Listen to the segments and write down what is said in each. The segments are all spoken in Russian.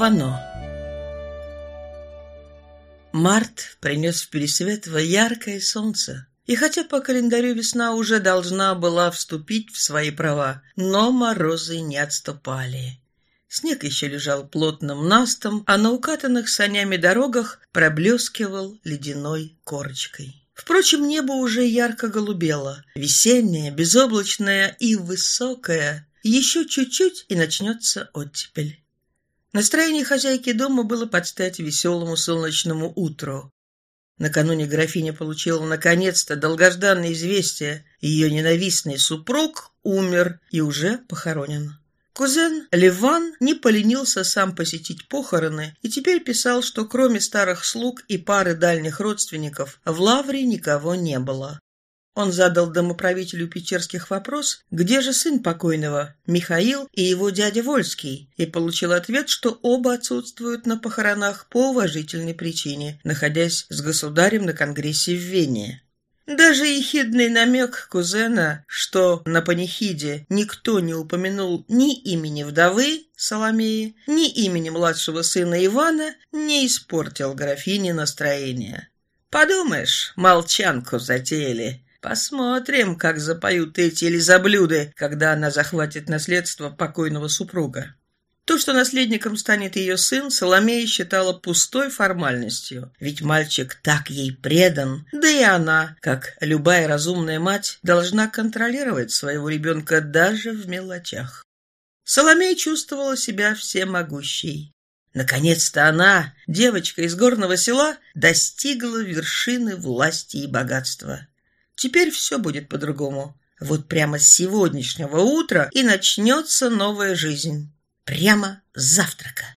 Вано Март принес в Пересветово яркое солнце. И хотя по календарю весна уже должна была вступить в свои права, но морозы не отступали. Снег еще лежал плотным настом, а на укатанных санями дорогах проблескивал ледяной корочкой. Впрочем, небо уже ярко голубело, весеннее, безоблачное и высокое. Еще чуть-чуть, и начнется оттепель. Настроение хозяйки дома было под стать веселому солнечному утру. Накануне графиня получила наконец-то долгожданное известие. Ее ненавистный супруг умер и уже похоронен. Кузен Ливан не поленился сам посетить похороны и теперь писал, что кроме старых слуг и пары дальних родственников в Лавре никого не было. Он задал домоправителю Печерских вопрос, где же сын покойного, Михаил и его дядя Вольский, и получил ответ, что оба отсутствуют на похоронах по уважительной причине, находясь с государем на конгрессе в Вене. Даже ехидный намек кузена, что на панихиде никто не упомянул ни имени вдовы Соломеи, ни имени младшего сына Ивана, не испортил графине настроение. «Подумаешь, молчанку затеяли», Посмотрим, как запоют эти лизоблюды, когда она захватит наследство покойного супруга. То, что наследником станет ее сын, Соломея считала пустой формальностью, ведь мальчик так ей предан, да и она, как любая разумная мать, должна контролировать своего ребенка даже в мелочах. Соломея чувствовала себя всемогущей. Наконец-то она, девочка из горного села, достигла вершины власти и богатства. Теперь все будет по-другому. Вот прямо с сегодняшнего утра и начнется новая жизнь. Прямо с завтрака.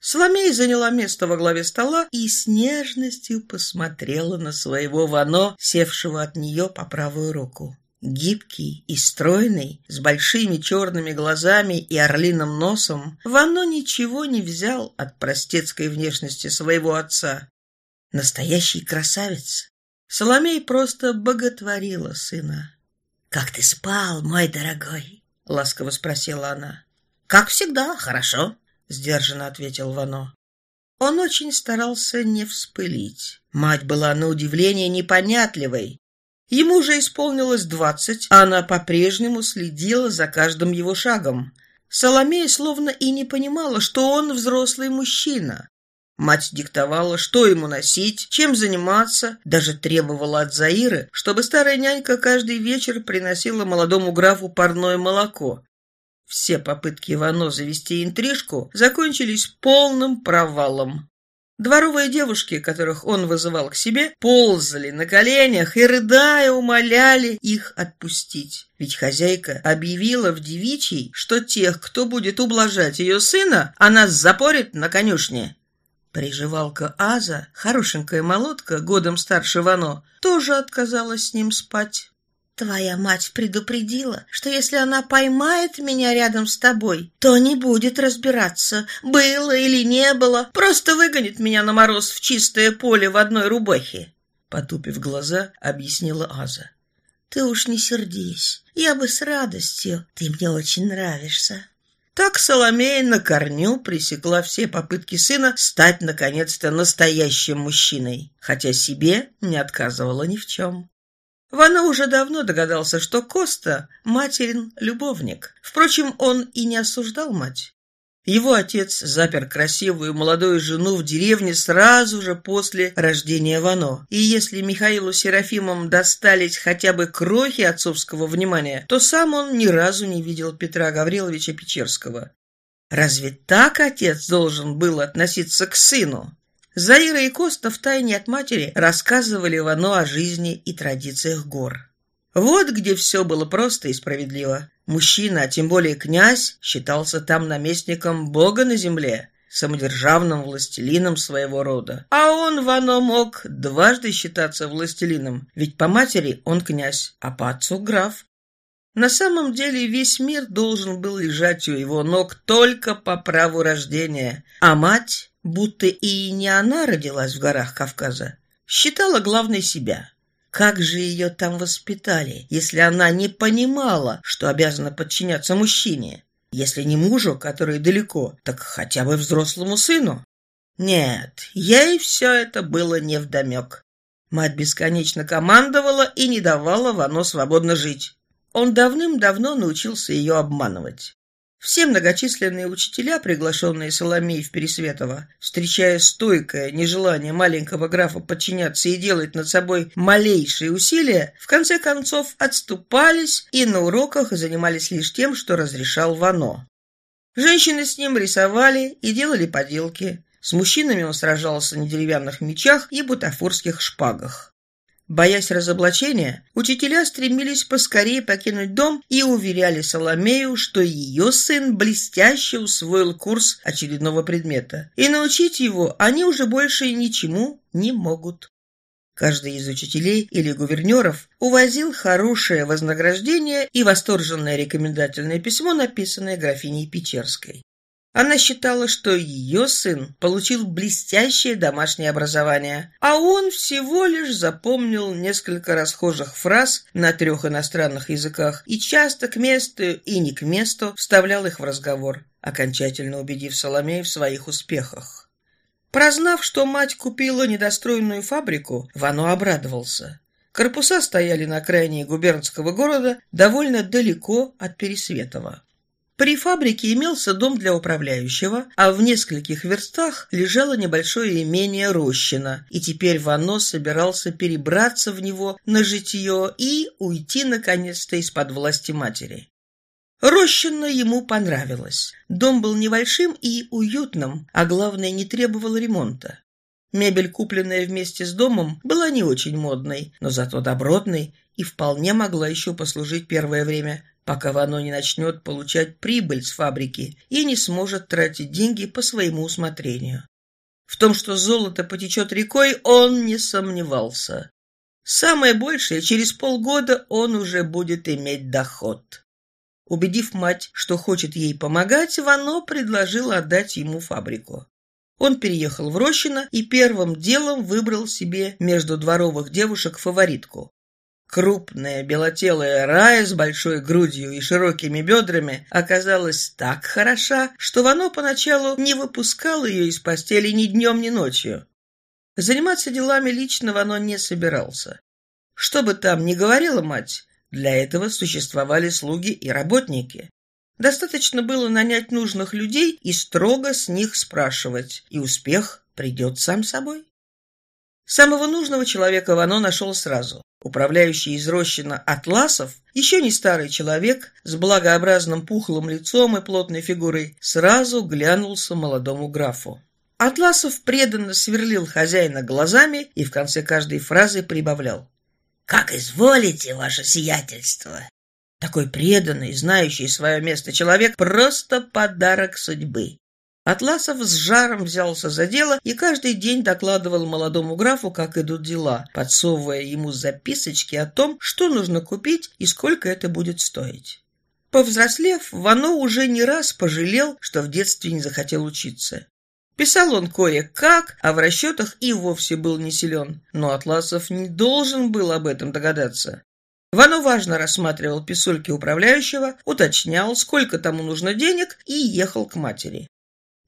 Соломея заняла место во главе стола и с нежностью посмотрела на своего Вано, севшего от нее по правую руку. Гибкий и стройный, с большими черными глазами и орлиным носом, Вано ничего не взял от простецкой внешности своего отца. Настоящий красавец, Соломей просто боготворила сына. «Как ты спал, мой дорогой?» — ласково спросила она. «Как всегда, хорошо», — сдержанно ответил Вано. Он очень старался не вспылить. Мать была на удивление непонятливой. Ему уже исполнилось двадцать, а она по-прежнему следила за каждым его шагом. Соломея словно и не понимала, что он взрослый мужчина, Мать диктовала, что ему носить, чем заниматься, даже требовала от Заиры, чтобы старая нянька каждый вечер приносила молодому графу парное молоко. Все попытки Ивано завести интрижку закончились полным провалом. Дворовые девушки, которых он вызывал к себе, ползали на коленях и, рыдая, умоляли их отпустить. Ведь хозяйка объявила в девичьей, что тех, кто будет ублажать ее сына, она запорит на конюшне. Приживалка Аза, хорошенькая молотка, годом старше Вано, тоже отказалась с ним спать. «Твоя мать предупредила, что если она поймает меня рядом с тобой, то не будет разбираться, было или не было, просто выгонит меня на мороз в чистое поле в одной рубахе», потупив глаза, объяснила Аза. «Ты уж не сердись, я бы с радостью, ты мне очень нравишься». Так Соломея на корню пресекла все попытки сына стать, наконец-то, настоящим мужчиной, хотя себе не отказывала ни в чем. Вана уже давно догадался, что Коста – материн любовник. Впрочем, он и не осуждал мать. Его отец запер красивую молодую жену в деревне сразу же после рождения Вано. И если Михаилу Серафимом достались хотя бы крохи отцовского внимания, то сам он ни разу не видел Петра Гавриловича Печерского. Разве так отец должен был относиться к сыну? Заира и Коста втайне от матери рассказывали Вано о жизни и традициях гор. Вот где все было просто и справедливо. Мужчина, а тем более князь, считался там наместником Бога на земле, самодержавным властелином своего рода. А он, Вано, мог дважды считаться властелином, ведь по матери он князь, а по отцу граф. На самом деле весь мир должен был лежать у его ног только по праву рождения, а мать, будто и не она родилась в горах Кавказа, считала главной себя. Как же ее там воспитали, если она не понимала, что обязана подчиняться мужчине? Если не мужу, который далеко, так хотя бы взрослому сыну. Нет, ей все это было невдомек. Мать бесконечно командовала и не давала Вано свободно жить. Он давным-давно научился ее обманывать. Все многочисленные учителя, приглашенные Соломеей в Пересветово, встречая стойкое нежелание маленького графа подчиняться и делать над собой малейшие усилия, в конце концов отступались и на уроках занимались лишь тем, что разрешал Вано. Женщины с ним рисовали и делали поделки. С мужчинами он сражался на деревянных мечах и бутафорских шпагах. Боясь разоблачения, учителя стремились поскорее покинуть дом и уверяли Соломею, что ее сын блестяще усвоил курс очередного предмета, и научить его они уже больше ничему не могут. Каждый из учителей или гувернеров увозил хорошее вознаграждение и восторженное рекомендательное письмо, написанное графиней Печерской. Она считала, что ее сын получил блестящее домашнее образование, а он всего лишь запомнил несколько расхожих фраз на трех иностранных языках и часто к месту и не к месту вставлял их в разговор, окончательно убедив Соломея в своих успехах. Прознав, что мать купила недостроенную фабрику, Вано обрадовался. Корпуса стояли на окраине губернского города довольно далеко от Пересветова. При фабрике имелся дом для управляющего, а в нескольких верстах лежало небольшое имение Рощина, и теперь Вано собирался перебраться в него на житье и уйти, наконец-то, из-под власти матери. Рощина ему понравилось. Дом был небольшим и уютным, а главное, не требовал ремонта. Мебель, купленная вместе с домом, была не очень модной, но зато добротной и вполне могла еще послужить первое время пока Вано не начнет получать прибыль с фабрики и не сможет тратить деньги по своему усмотрению. В том, что золото потечет рекой, он не сомневался. Самое большее, через полгода он уже будет иметь доход. Убедив мать, что хочет ей помогать, Вано предложил отдать ему фабрику. Он переехал в Рощино и первым делом выбрал себе между дворовых девушек фаворитку. Крупная белотелая Рая с большой грудью и широкими бедрами оказалась так хороша, что Вано поначалу не выпускал ее из постели ни днем, ни ночью. Заниматься делами лично Вано не собирался. Что бы там ни говорила мать, для этого существовали слуги и работники. Достаточно было нанять нужных людей и строго с них спрашивать, и успех придет сам собой. Самого нужного человека Вано нашел сразу. Управляющий из Рощина Атласов, еще не старый человек, с благообразным пухлым лицом и плотной фигурой, сразу глянулся молодому графу. Атласов преданно сверлил хозяина глазами и в конце каждой фразы прибавлял. «Как изволите, ваше сиятельство!» Такой преданный, знающий свое место человек – просто подарок судьбы. Атласов с жаром взялся за дело и каждый день докладывал молодому графу, как идут дела, подсовывая ему записочки о том, что нужно купить и сколько это будет стоить. Повзрослев, Вано уже не раз пожалел, что в детстве не захотел учиться. Писал он кое-как, а в расчетах и вовсе был не силен, но Атласов не должен был об этом догадаться. Вано важно рассматривал писульки управляющего, уточнял, сколько тому нужно денег, и ехал к матери.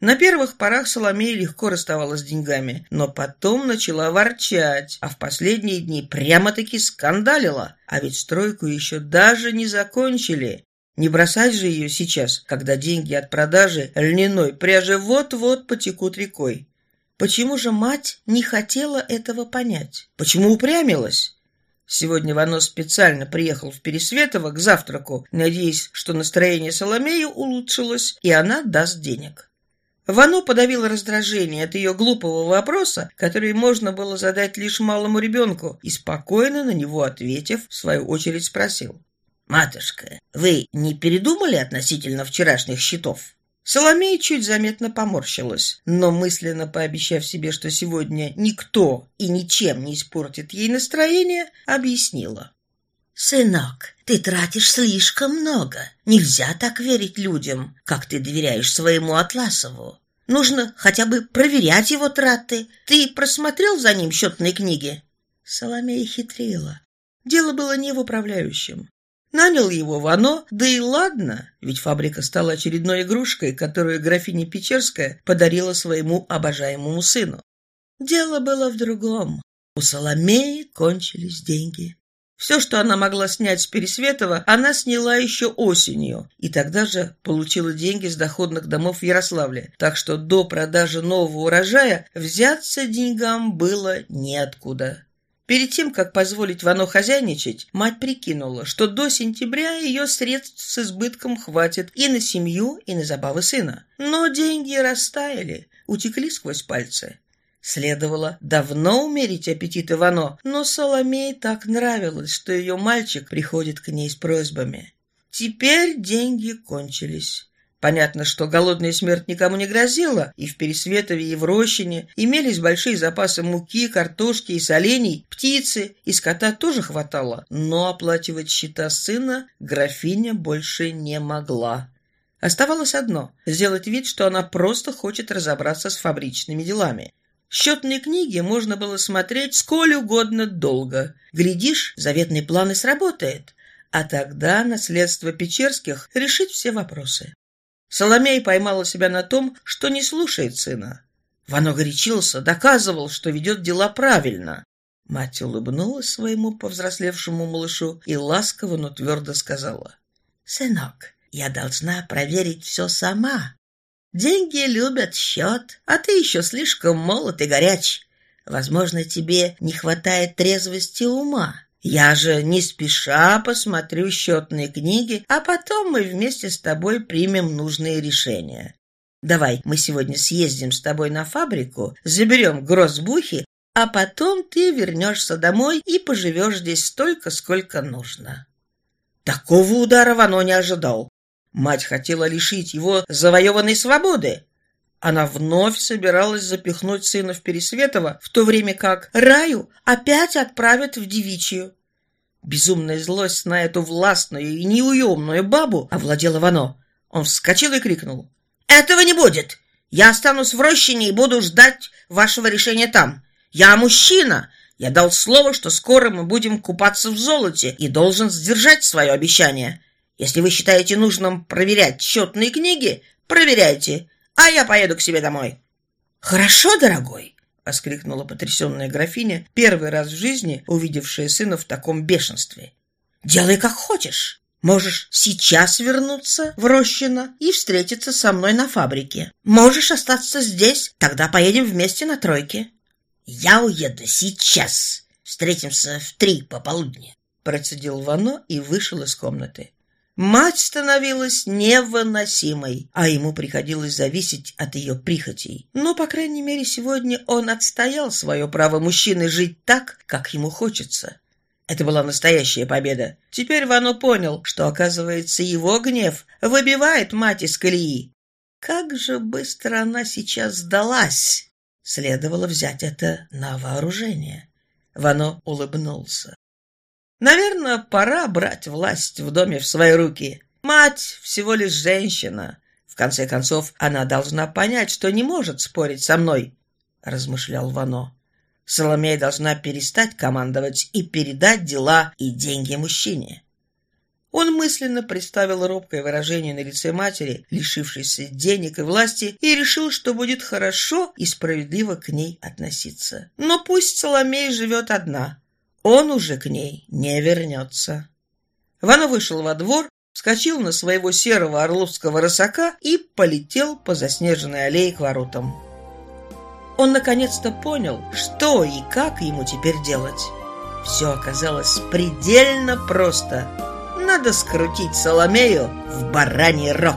На первых порах Соломея легко расставалась с деньгами, но потом начала ворчать, а в последние дни прямо-таки скандалила. А ведь стройку еще даже не закончили. Не бросать же ее сейчас, когда деньги от продажи льняной пряжи вот-вот потекут рекой. Почему же мать не хотела этого понять? Почему упрямилась? Сегодня Вано специально приехал в Пересветово к завтраку, надеясь, что настроение Соломею улучшилось, и она даст денег. Вано подавил раздражение от ее глупого вопроса, который можно было задать лишь малому ребенку, и спокойно на него ответив, в свою очередь спросил. «Матушка, вы не передумали относительно вчерашних счетов?» Соломея чуть заметно поморщилась, но мысленно пообещав себе, что сегодня никто и ничем не испортит ей настроение, объяснила. «Сынок, ты тратишь слишком много. Нельзя так верить людям, как ты доверяешь своему Атласову. Нужно хотя бы проверять его траты. Ты просмотрел за ним счетные книги?» Соломея хитрила. Дело было не в управляющем. Нанял его Вано, да и ладно, ведь фабрика стала очередной игрушкой, которую графиня Печерская подарила своему обожаемому сыну. Дело было в другом. У Соломеи кончились деньги. Все, что она могла снять с Пересветова, она сняла еще осенью, и тогда же получила деньги с доходных домов в Ярославле, так что до продажи нового урожая взяться деньгам было неоткуда. Перед тем, как позволить Вано хозяйничать, мать прикинула, что до сентября ее средств с избытком хватит и на семью, и на забавы сына. Но деньги растаяли, утекли сквозь пальцы. Следовало давно умерить аппетит Ивано, но Соломее так нравилось, что ее мальчик приходит к ней с просьбами. Теперь деньги кончились. Понятно, что голодная смерть никому не грозила, и в Пересветове, и в Рощине имелись большие запасы муки, картошки и солений, птицы, и скота тоже хватало, но оплачивать счета сына графиня больше не могла. Оставалось одно – сделать вид, что она просто хочет разобраться с фабричными делами. Счетные книги можно было смотреть сколь угодно долго. Глядишь, заветный план и сработает. А тогда наследство Печерских решит все вопросы. Соломей поймала себя на том, что не слушает сына. Вано горячился, доказывал, что ведет дела правильно. Мать улыбнулась своему повзрослевшему малышу и ласково, но твердо сказала. «Сынок, я должна проверить все сама. Деньги любят счет, а ты еще слишком молод и горяч. Возможно, тебе не хватает трезвости ума. Я же не спеша посмотрю счетные книги, а потом мы вместе с тобой примем нужные решения. Давай мы сегодня съездим с тобой на фабрику, заберем грозбухи, а потом ты вернешься домой и поживешь здесь столько, сколько нужно». Такого удара Вано не ожидал. Мать хотела лишить его завоеванной свободы. Она вновь собиралась запихнуть сына в Пересветово, в то время как Раю опять отправят в девичью. Безумная злость на эту властную и неуемную бабу овладела Вано. Он вскочил и крикнул. «Этого не будет! Я останусь в рощине и буду ждать вашего решения там. Я мужчина! Я дал слово, что скоро мы будем купаться в золоте и должен сдержать свое обещание. Если вы считаете нужным проверять счетные книги, проверяйте а я поеду к себе домой». «Хорошо, дорогой!» — воскликнула потрясенная графиня, первый раз в жизни увидевшая сына в таком бешенстве. «Делай, как хочешь. Можешь сейчас вернуться в Рощино и встретиться со мной на фабрике. Можешь остаться здесь, тогда поедем вместе на тройке». «Я уеду сейчас. Встретимся в три пополудни», — процедил Вано и вышел из комнаты. Мать становилась невыносимой, а ему приходилось зависеть от ее прихотей. Но, по крайней мере, сегодня он отстоял свое право мужчины жить так, как ему хочется. Это была настоящая победа. Теперь Вано понял, что, оказывается, его гнев выбивает мать из колеи. Как же быстро она сейчас сдалась! Следовало взять это на вооружение. Вано улыбнулся. Наверное, пора брать власть в доме в свои руки. Мать всего лишь женщина. В конце концов, она должна понять, что не может спорить со мной, размышлял Вано. Соломея должна перестать командовать и передать дела и деньги мужчине. Он мысленно представил робкое выражение на лице матери, лишившейся денег и власти, и решил, что будет хорошо и справедливо к ней относиться. Но пусть Соломея живет одна, он уже к ней не вернется. Вано вышел во двор, вскочил на своего серого орловского рысака и полетел по заснеженной аллее к воротам. Он наконец-то понял, что и как ему теперь делать. Все оказалось предельно просто. Надо скрутить Соломею в бараний рог.